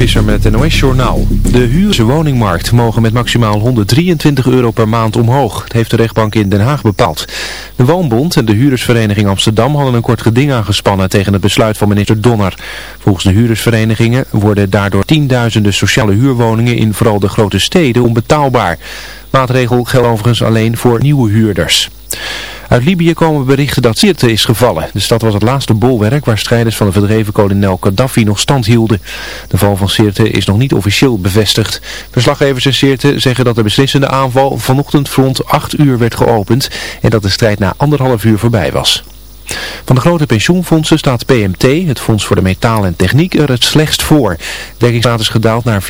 Visser met het NOS-journaal. De huurse woningmarkt mogen met maximaal 123 euro per maand omhoog. Het heeft de rechtbank in Den Haag bepaald. De Woonbond en de Huurdersvereniging Amsterdam hadden een kort geding aangespannen tegen het besluit van minister Donner. Volgens de huurdersverenigingen worden daardoor tienduizenden sociale huurwoningen in vooral de grote steden onbetaalbaar. Maatregel geldt overigens alleen voor nieuwe huurders. Uit Libië komen berichten dat Sirte is gevallen. De stad was het laatste bolwerk waar strijders van de verdreven kolonel Gaddafi nog stand hielden. De val van Sirte is nog niet officieel bevestigd. Verslaggevers in Sirte zeggen dat de beslissende aanval vanochtend rond 8 uur werd geopend en dat de strijd na anderhalf uur voorbij was. Van de grote pensioenfondsen staat PMT, het Fonds voor de Metaal en Techniek, er het slechtst voor. Dekkingsgraad is gedaald naar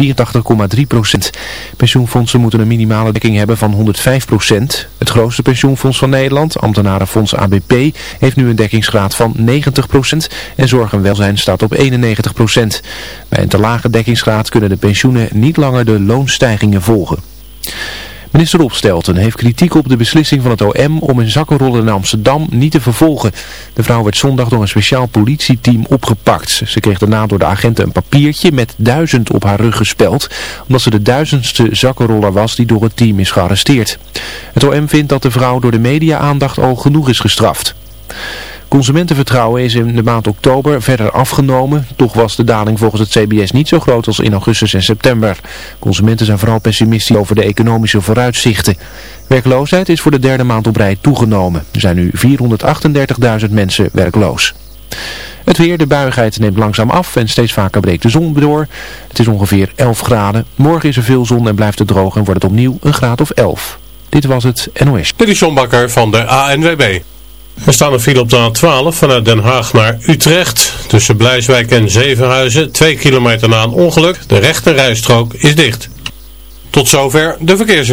84,3 procent. Pensioenfondsen moeten een minimale dekking hebben van 105 procent. Het grootste pensioenfonds van Nederland, ambtenarenfonds ABP, heeft nu een dekkingsgraad van 90 procent en zorg en welzijn staat op 91 procent. Bij een te lage dekkingsgraad kunnen de pensioenen niet langer de loonstijgingen volgen. Minister Opstelten heeft kritiek op de beslissing van het OM om een zakkenroller in Amsterdam niet te vervolgen. De vrouw werd zondag door een speciaal politieteam opgepakt. Ze kreeg daarna door de agenten een papiertje met duizend op haar rug gespeld, omdat ze de duizendste zakkenroller was die door het team is gearresteerd. Het OM vindt dat de vrouw door de media-aandacht al genoeg is gestraft. Consumentenvertrouwen is in de maand oktober verder afgenomen. Toch was de daling volgens het CBS niet zo groot als in augustus en september. Consumenten zijn vooral pessimistisch over de economische vooruitzichten. Werkloosheid is voor de derde maand op rij toegenomen. Er zijn nu 438.000 mensen werkloos. Het weer, de buigheid neemt langzaam af en steeds vaker breekt de zon door. Het is ongeveer 11 graden. Morgen is er veel zon en blijft het droog en wordt het opnieuw een graad of 11. Dit was het NOS. Dit is John Bakker van de ANWB. Er staan een file op de A12 vanuit Den Haag naar Utrecht. Tussen Blijswijk en Zevenhuizen, 2 kilometer na een ongeluk. De rechte rijstrook is dicht. Tot zover de verkeers.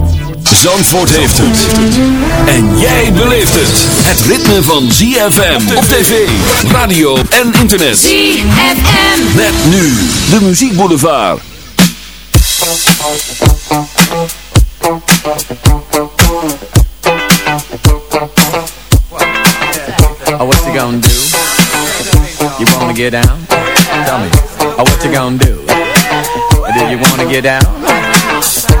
Zandvoort heeft het. En jij beleeft het. Het ritme van ZFM op tv, radio en internet. ZFM. Met nu de Muziek Boulevard. Oh, what you gonna do? You wanna get down? Tell me. Oh, what you gonna do? Do you wanna get down?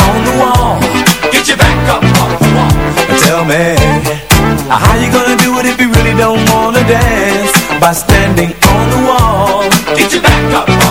By standing on the wall. Get your back up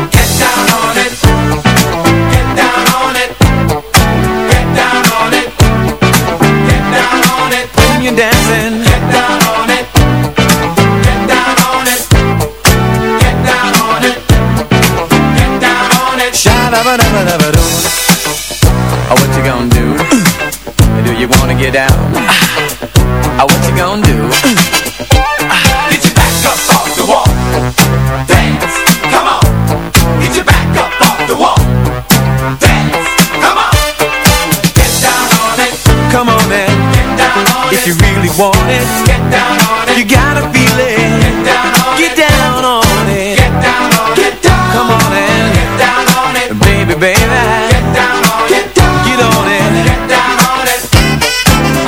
Get your back up off the wall. Dance, come on. Get your back up off the wall. Dance, come on. Get down on it. Come on. Get down on it. If you really want it. Get down on it. You gotta feel it. Get down on get. Down on it. Get down on it. Come on. Get down on it. Baby, baby. Get down on it. Get on it. Get down on it.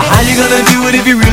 How you gonna do it if you really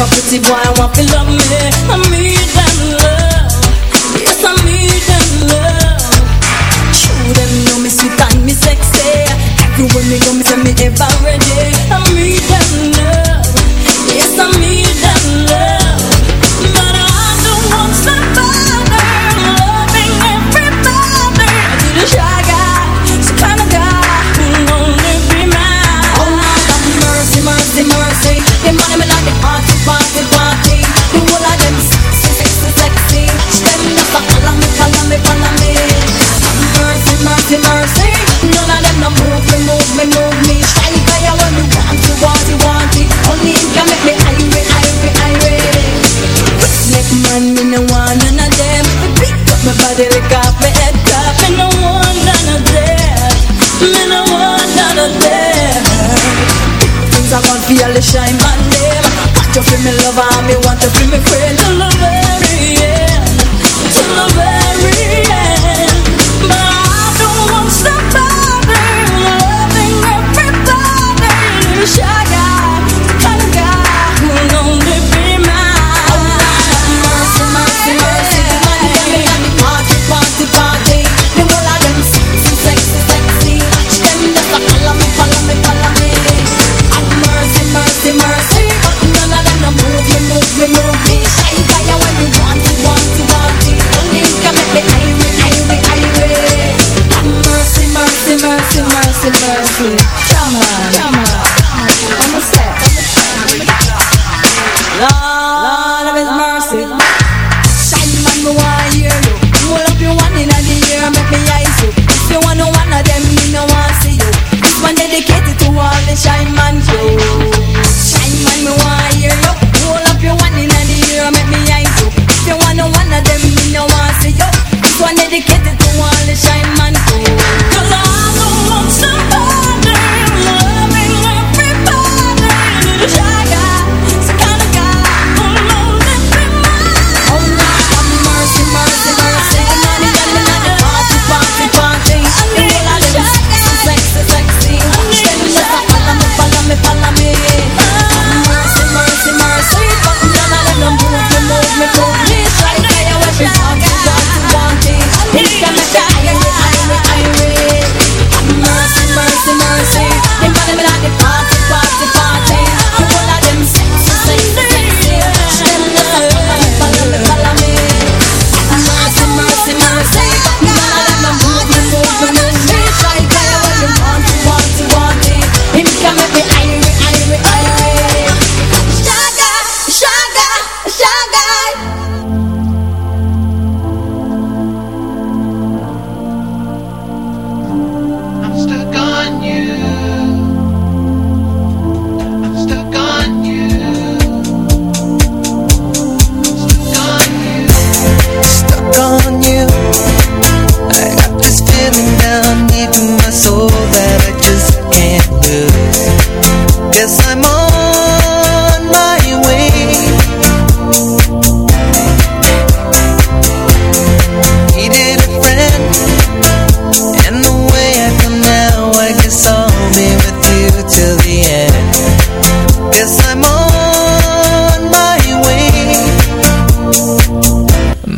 a pretty boy, I want to love me I need them love Yes, I need them love Show them know me sweet and me sexy Everyone me go, me tell me ever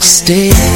Stay. day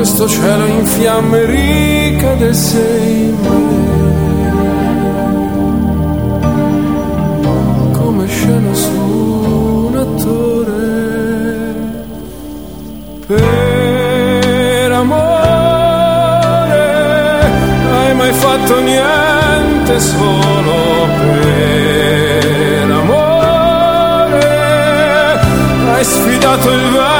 questo cielo in fiamme ricadesse in me come scena su un attore. Per amore hai mai fatto niente solo per amore? Hai sfidato il vento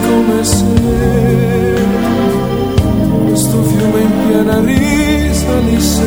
come se questo fiume in piena risalisse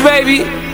baby.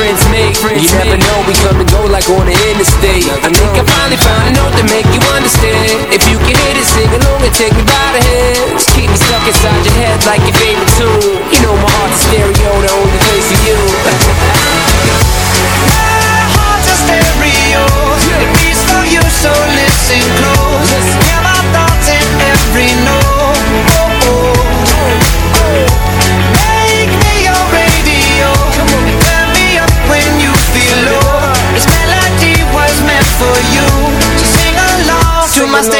mixtape your friends You never know, we come and go like on the interstate. I think I finally found a note to make you understand. If you can hit it, sing along and take me by the hands. Keep me stuck inside your head like your favorite tune. You know my heart's stereo, the only más te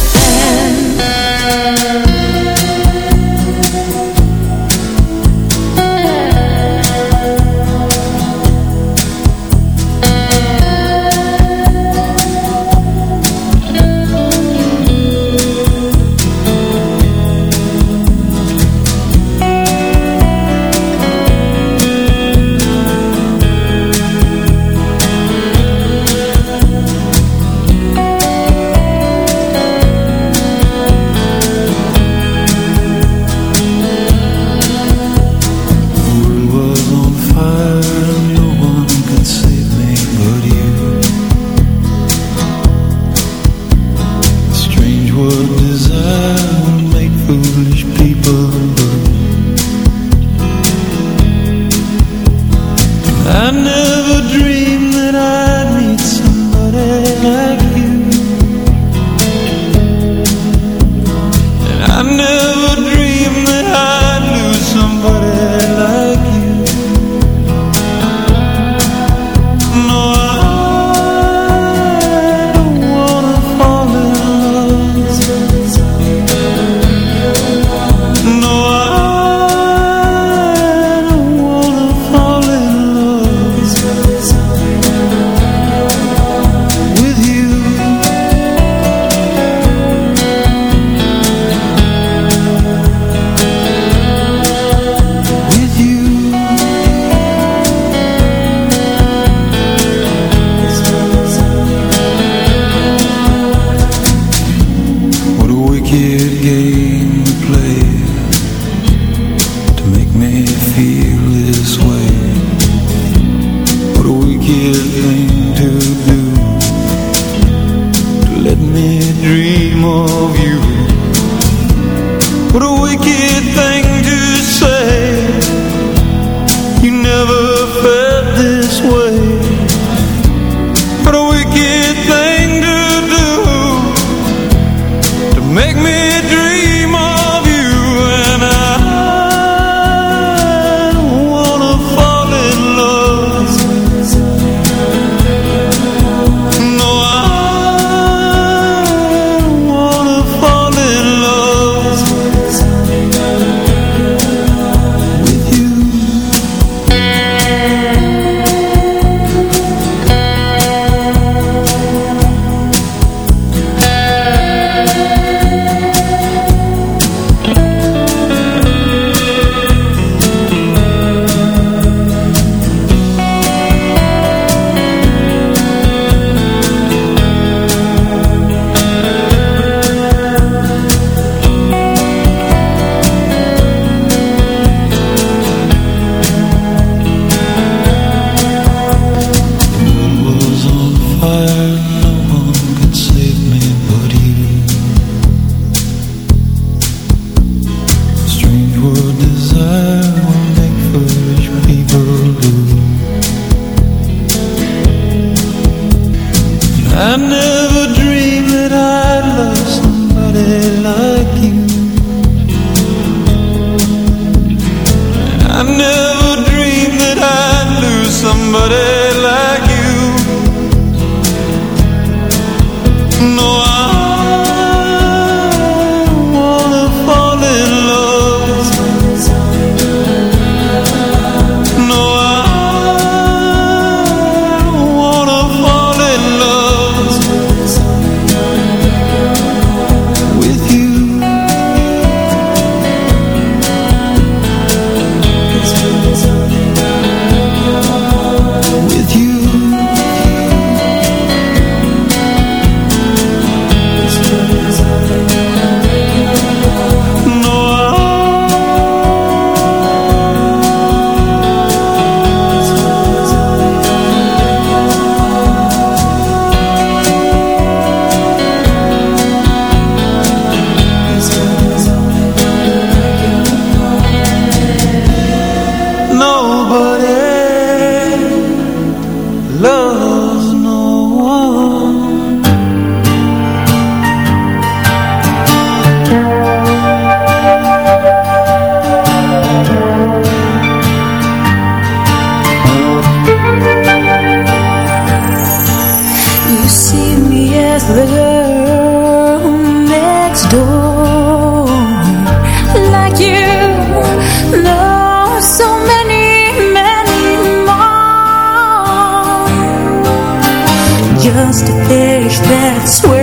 swear.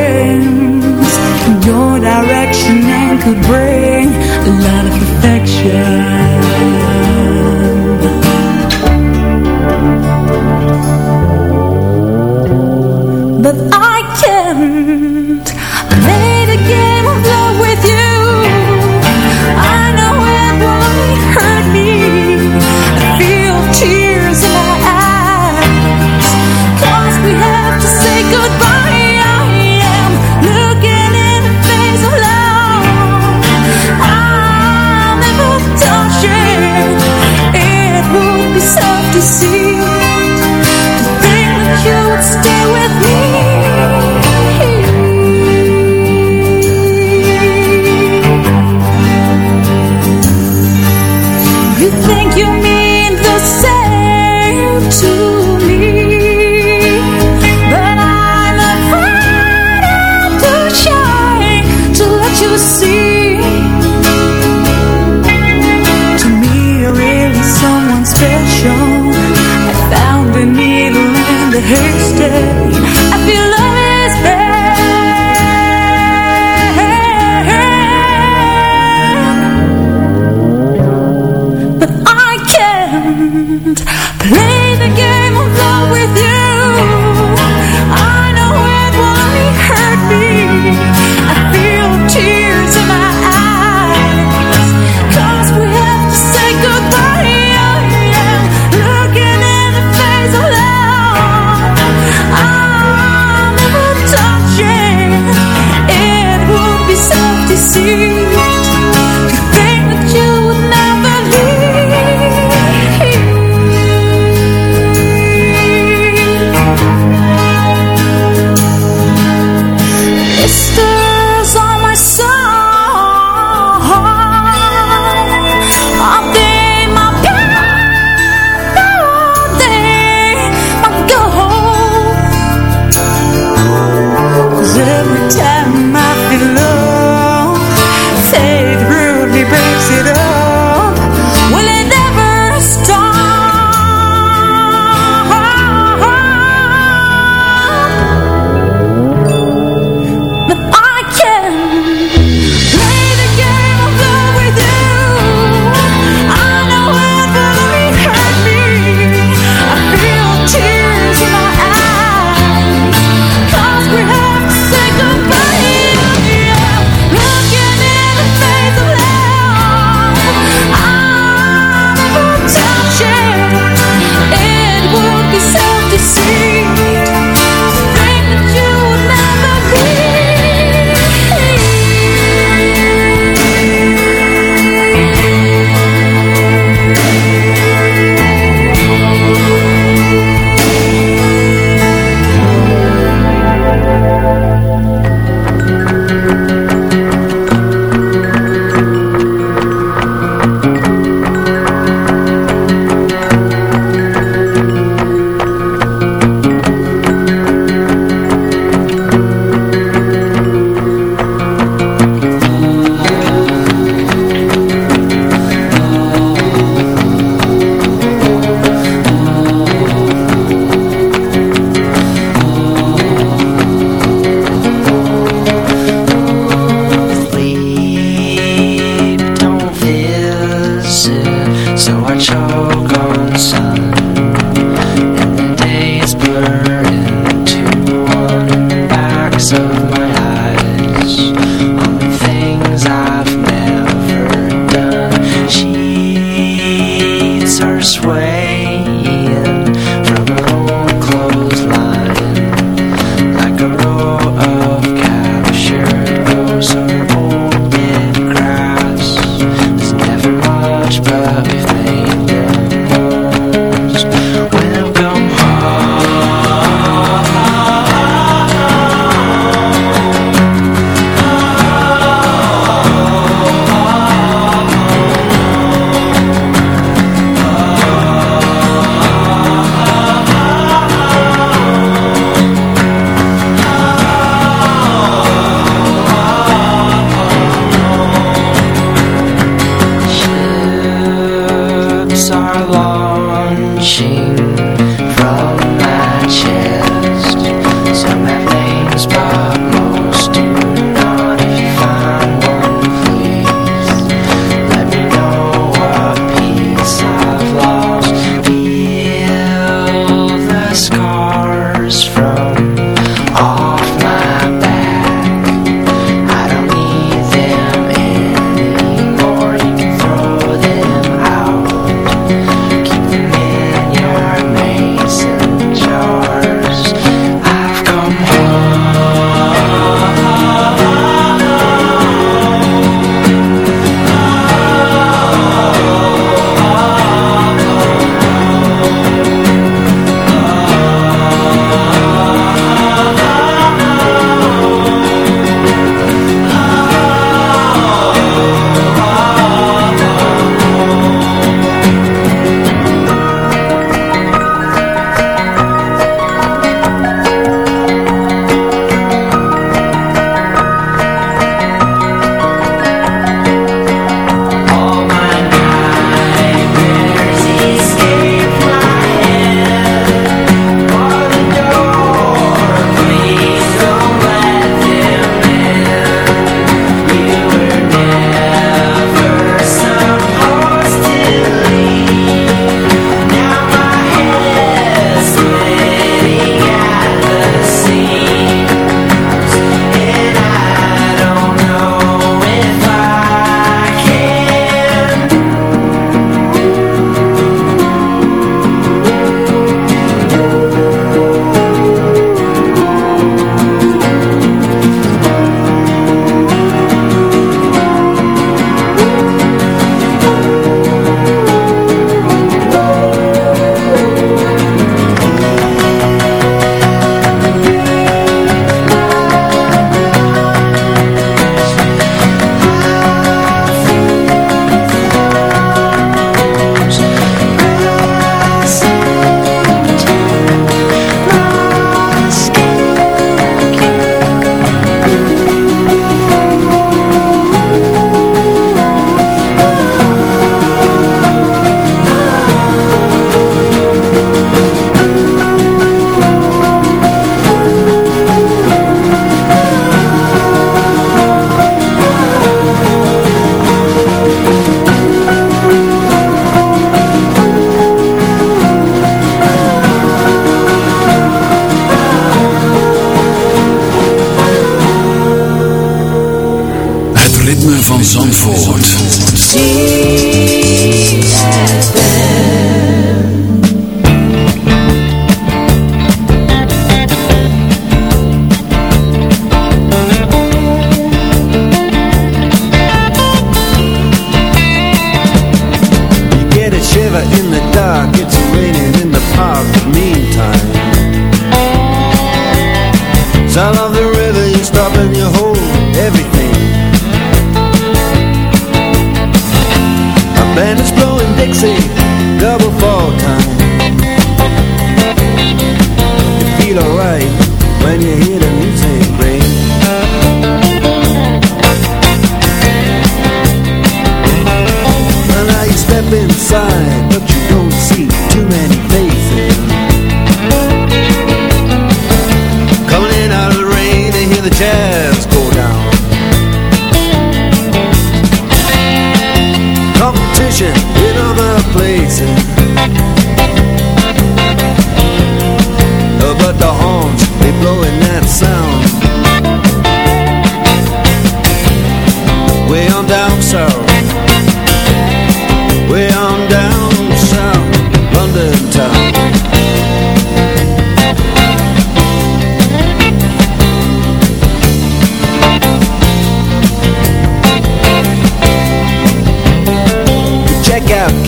van Zandvoort.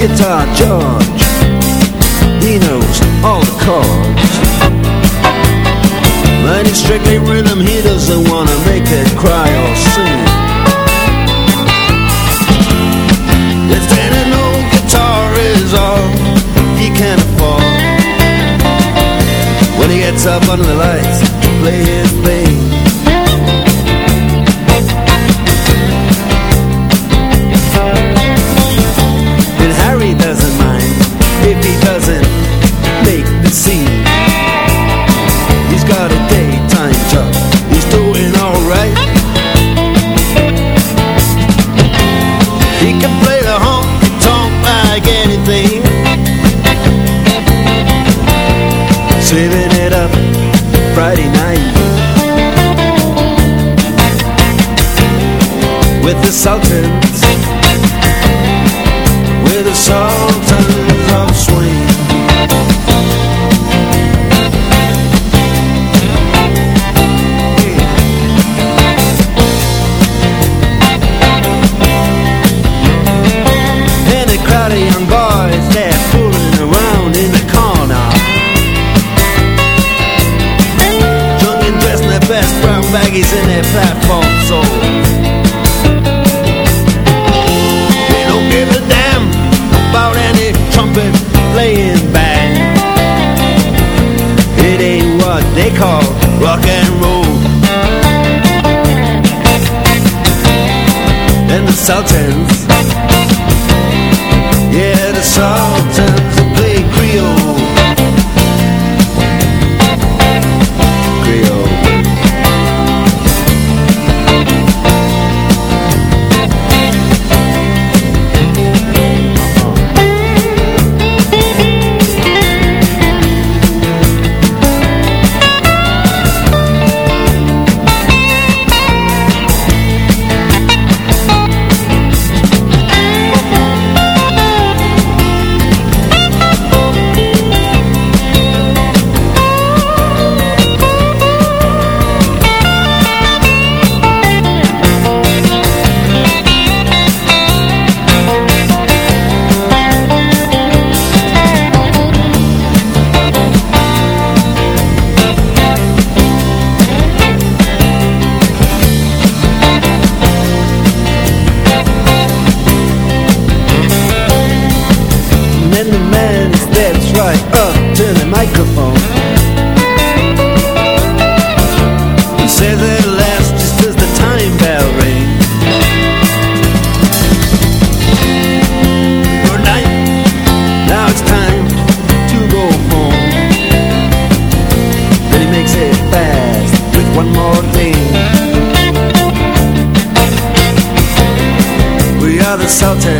guitar George. He knows all the chords. But it's strictly rhythm, he doesn't wanna make it cry or sing. Lieutenant old guitar is all he can afford. When he gets up under the lights, play his bass. Friday night with the Sultans, with the Sultans. and the Sultans. Yeah, the Sultans. another Sultan.